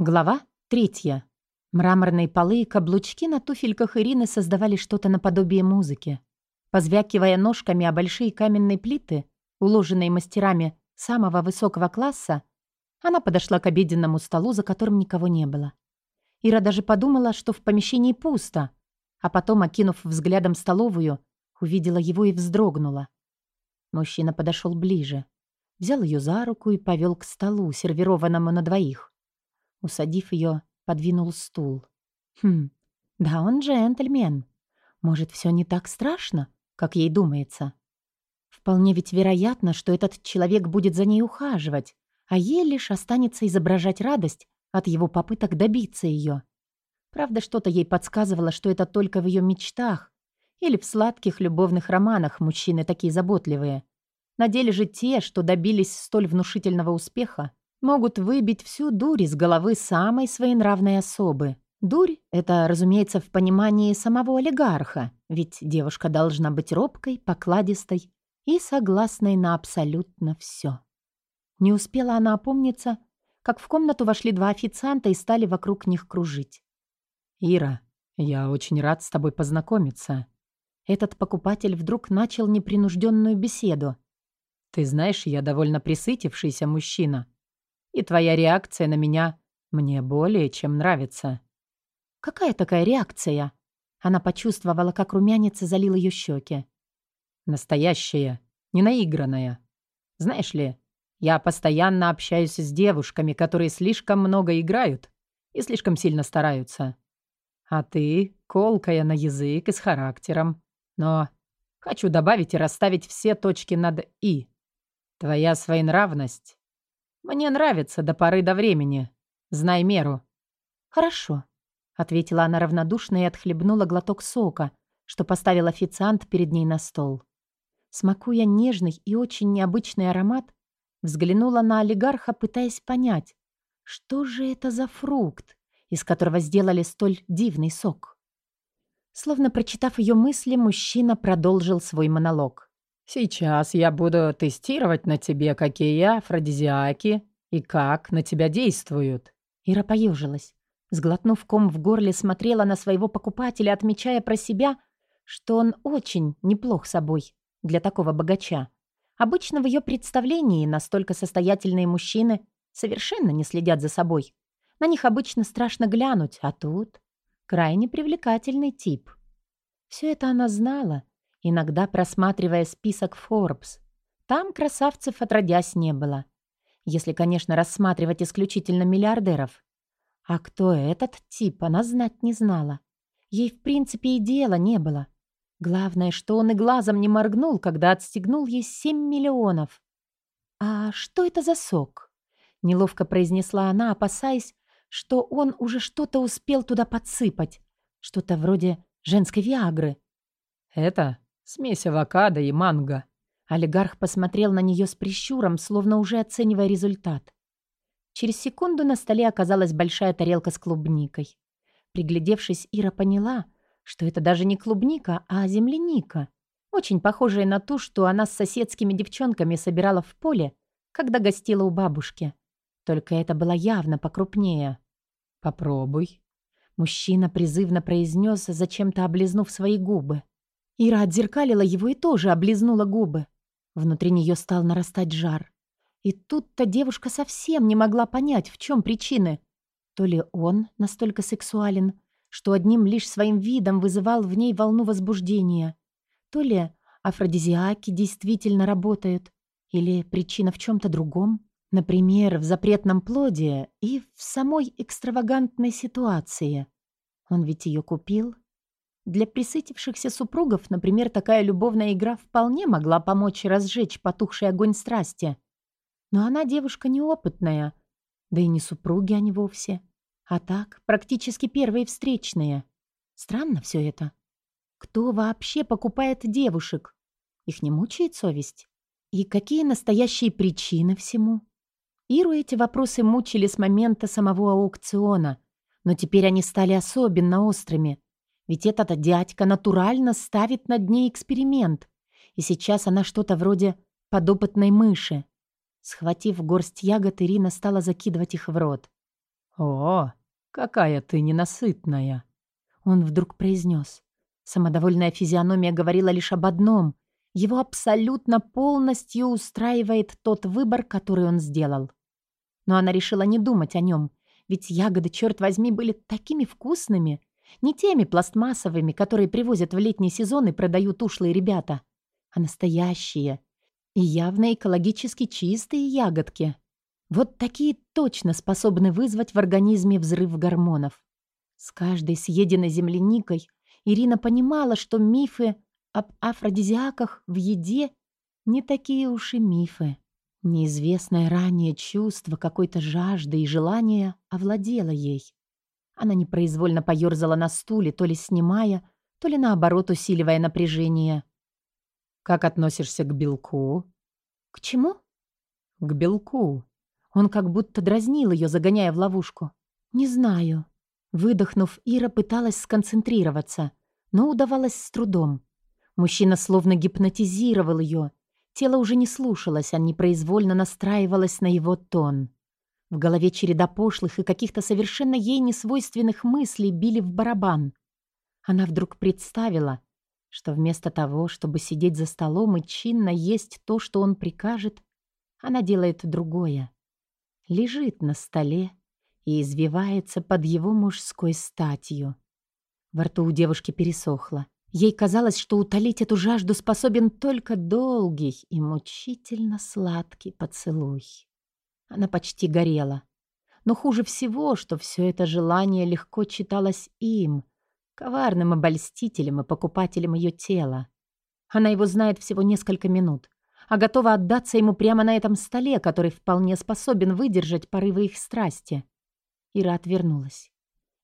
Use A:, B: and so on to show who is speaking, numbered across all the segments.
A: Глава третья. Мраморные полы и каблучки на туфельках Ирины создавали что-то наподобие музыки. Позвякивая ножками о большие каменные плиты, уложенные мастерами самого высокого класса, она подошла к обеденному столу, за которым никого не было. Ира даже подумала, что в помещении пусто, а потом, окинув взглядом столовую, увидела его и вздрогнула. Мужчина подошел ближе, взял ее за руку и повел к столу, сервированному на двоих. Усадив ее, подвинул стул. Хм, да он джентльмен. Может, все не так страшно, как ей думается. Вполне ведь вероятно, что этот человек будет за ней ухаживать, а ей лишь останется изображать радость от его попыток добиться ее. Правда, что-то ей подсказывало, что это только в ее мечтах или в сладких любовных романах мужчины такие заботливые. На деле же те, что добились столь внушительного успеха, могут выбить всю дурь из головы самой своенравной особы. Дурь — это, разумеется, в понимании самого олигарха, ведь девушка должна быть робкой, покладистой и согласной на абсолютно все. Не успела она опомниться, как в комнату вошли два официанта и стали вокруг них кружить.
B: «Ира, я очень рад с тобой познакомиться».
A: Этот покупатель вдруг начал непринужденную беседу.
B: «Ты знаешь, я довольно присытившийся мужчина и твоя реакция на меня мне более чем нравится».
A: «Какая такая реакция?» Она почувствовала, как румянец залил ее щеки.
B: «Настоящая, не наигранная. Знаешь ли, я постоянно общаюсь с девушками, которые слишком много играют и слишком сильно стараются. А ты колкая на язык и с характером. Но хочу добавить и расставить все точки над «и». Твоя своенравность мне нравится до поры до времени. Знай меру».
A: «Хорошо», — ответила она равнодушно и отхлебнула глоток сока, что поставил официант перед ней на стол. Смакуя нежный и очень необычный аромат, взглянула на олигарха, пытаясь понять, что же это за фрукт, из которого сделали столь дивный сок. Словно прочитав ее мысли, мужчина продолжил свой монолог.
B: Сейчас я буду тестировать на тебе, какие афродизиаки и как на тебя действуют».
A: Ира поежилась. Сглотнув ком в горле, смотрела на своего покупателя, отмечая про себя, что он очень неплох собой для такого богача. Обычно в ее представлении настолько состоятельные мужчины совершенно не следят за собой. На них обычно страшно глянуть, а тут крайне привлекательный тип. Все это она знала иногда просматривая список Forbes. Там красавцев отродясь не было. Если, конечно, рассматривать исключительно миллиардеров. А кто этот тип, она знать не знала. Ей, в принципе, и дела не было. Главное, что он и глазом не моргнул, когда отстегнул ей 7 миллионов. «А что это за сок?» — неловко произнесла она, опасаясь, что он уже что-то успел туда подсыпать. Что-то вроде женской виагры.
B: «Это Смесь авокадо и манго.
A: Олигарх посмотрел на нее с прищуром, словно уже оценивая результат. Через секунду на столе оказалась большая тарелка с клубникой. Приглядевшись, Ира поняла, что это даже не клубника, а земляника, очень похожая на ту, что она с соседскими девчонками собирала в поле, когда гостила у бабушки. Только это было явно покрупнее.
B: «Попробуй».
A: Мужчина призывно произнес, зачем-то облизнув свои губы. Ира отзеркалила его и тоже облизнула губы. Внутри нее стал нарастать жар. И тут-то девушка совсем не могла понять, в чем причины. То ли он настолько сексуален, что одним лишь своим видом вызывал в ней волну возбуждения, то ли афродизиаки действительно работают, или причина в чем-то другом, например, в запретном плоде и в самой экстравагантной ситуации. Он ведь ее купил для присытившихся супругов, например, такая любовная игра вполне могла помочь разжечь потухший огонь страсти. Но она девушка неопытная, да и не супруги они вовсе. А так, практически первые встречные. Странно все это. Кто вообще покупает девушек? Их не мучает совесть? И какие настоящие причины всему? Иру эти вопросы мучили с момента самого аукциона, но теперь они стали особенно острыми — ведь этот дядька натурально ставит над ней эксперимент. И сейчас она что-то вроде подопытной мыши. Схватив горсть ягод, Ирина стала закидывать их в рот.
B: «О, какая ты ненасытная!»
A: Он вдруг произнес. Самодовольная физиономия говорила лишь об одном. Его абсолютно полностью устраивает тот выбор, который он сделал. Но она решила не думать о нем, ведь ягоды, черт возьми, были такими вкусными. Не теми пластмассовыми, которые привозят в летний сезон и продают ушлые ребята, а настоящие и явно экологически чистые ягодки. Вот такие точно способны вызвать в организме взрыв гормонов. С каждой съеденной земляникой Ирина понимала, что мифы об афродизиаках в еде не такие уж и мифы. Неизвестное ранее чувство какой-то жажды и желания овладело ей. Она непроизвольно поёрзала на стуле, то ли снимая, то ли наоборот усиливая напряжение.
B: «Как относишься к белку?»
A: «К чему?»
B: «К белку».
A: Он как будто дразнил ее, загоняя в ловушку. «Не знаю». Выдохнув, Ира пыталась сконцентрироваться, но удавалось с трудом. Мужчина словно гипнотизировал ее. Тело уже не слушалось, а непроизвольно настраивалось на его тон. В голове череда пошлых и каких-то совершенно ей несвойственных мыслей били в барабан. Она вдруг представила, что вместо того, чтобы сидеть за столом и чинно есть то, что он прикажет, она делает другое. Лежит на столе и извивается под его мужской статью. Во рту у девушки пересохло. Ей казалось, что утолить эту жажду способен только долгий и мучительно сладкий поцелуй. Она почти горела. Но хуже всего, что все это желание легко читалось им, коварным обольстителем и покупателем ее тела. Она его знает всего несколько минут, а готова отдаться ему прямо на этом столе, который вполне способен выдержать порывы их страсти. Ира отвернулась.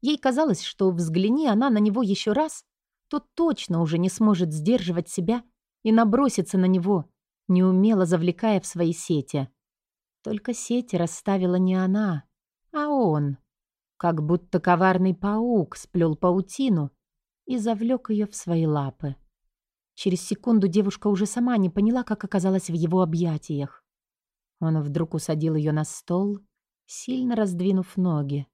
A: Ей казалось, что взгляни она на него еще раз, то точно уже не сможет сдерживать себя и наброситься на него, неумело завлекая в свои сети. Только сети расставила не она, а он. Как будто коварный паук сплел паутину и завлек ее в свои лапы. Через секунду девушка уже сама не поняла, как оказалась в его объятиях. Он вдруг усадил ее на стол, сильно раздвинув ноги.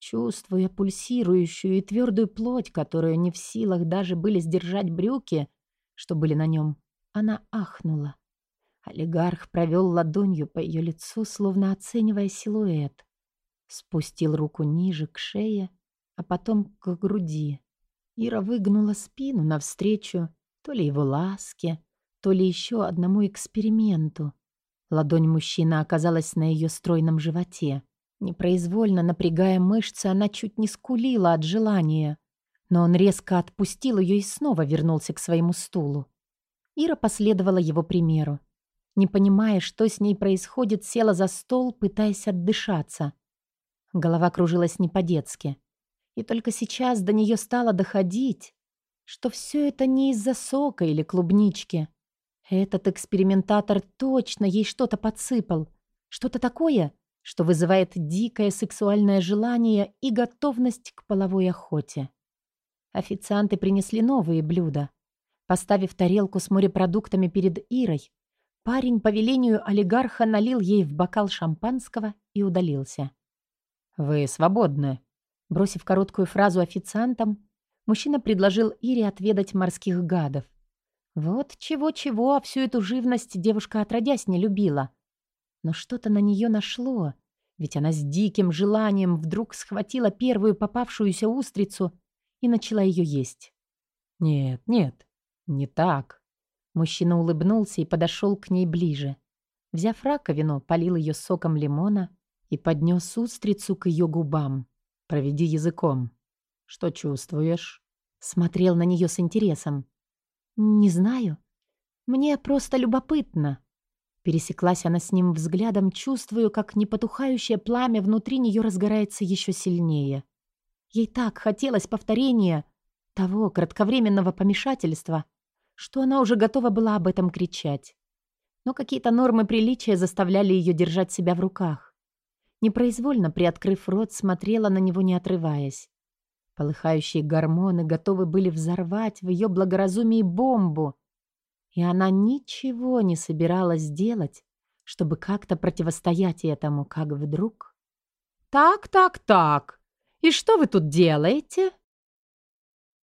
A: Чувствуя пульсирующую и твердую плоть, которую не в силах даже были сдержать брюки, что были на нем, она ахнула. Олигарх провел ладонью по ее лицу, словно оценивая силуэт. Спустил руку ниже, к шее, а потом к груди. Ира выгнула спину навстречу то ли его ласке, то ли еще одному эксперименту. Ладонь мужчины оказалась на ее стройном животе. Непроизвольно напрягая мышцы, она чуть не скулила от желания. Но он резко отпустил ее и снова вернулся к своему стулу. Ира последовала его примеру. Не понимая, что с ней происходит, села за стол, пытаясь отдышаться. Голова кружилась не по-детски. И только сейчас до нее стало доходить, что все это не из-за сока или клубнички. Этот экспериментатор точно ей что-то подсыпал. Что-то такое, что вызывает дикое сексуальное желание и готовность к половой охоте. Официанты принесли новые блюда. Поставив тарелку с морепродуктами перед Ирой, Парень по велению олигарха налил ей в бокал шампанского и удалился.
B: «Вы свободны».
A: Бросив короткую фразу официантам, мужчина предложил Ире отведать морских гадов. Вот чего-чего, а всю эту живность девушка отродясь не любила. Но что-то на нее нашло, ведь она с диким желанием вдруг схватила первую попавшуюся устрицу и начала ее есть.
B: «Нет, нет, не так»,
A: Мужчина улыбнулся и подошел к ней ближе. Взяв раковину, полил ее соком лимона и поднес устрицу к ее губам.
B: «Проведи языком. Что чувствуешь?»
A: Смотрел на нее с интересом. «Не знаю. Мне просто любопытно». Пересеклась она с ним взглядом, чувствую, как непотухающее пламя внутри нее разгорается еще сильнее. Ей так хотелось повторения того кратковременного помешательства — что она уже готова была об этом кричать. Но какие-то нормы приличия заставляли ее держать себя в руках. Непроизвольно, приоткрыв рот, смотрела на него, не отрываясь. Полыхающие гормоны готовы были взорвать в ее благоразумии бомбу. И она ничего не собиралась делать, чтобы как-то противостоять этому, как вдруг... «Так, так, так. И что вы тут делаете?»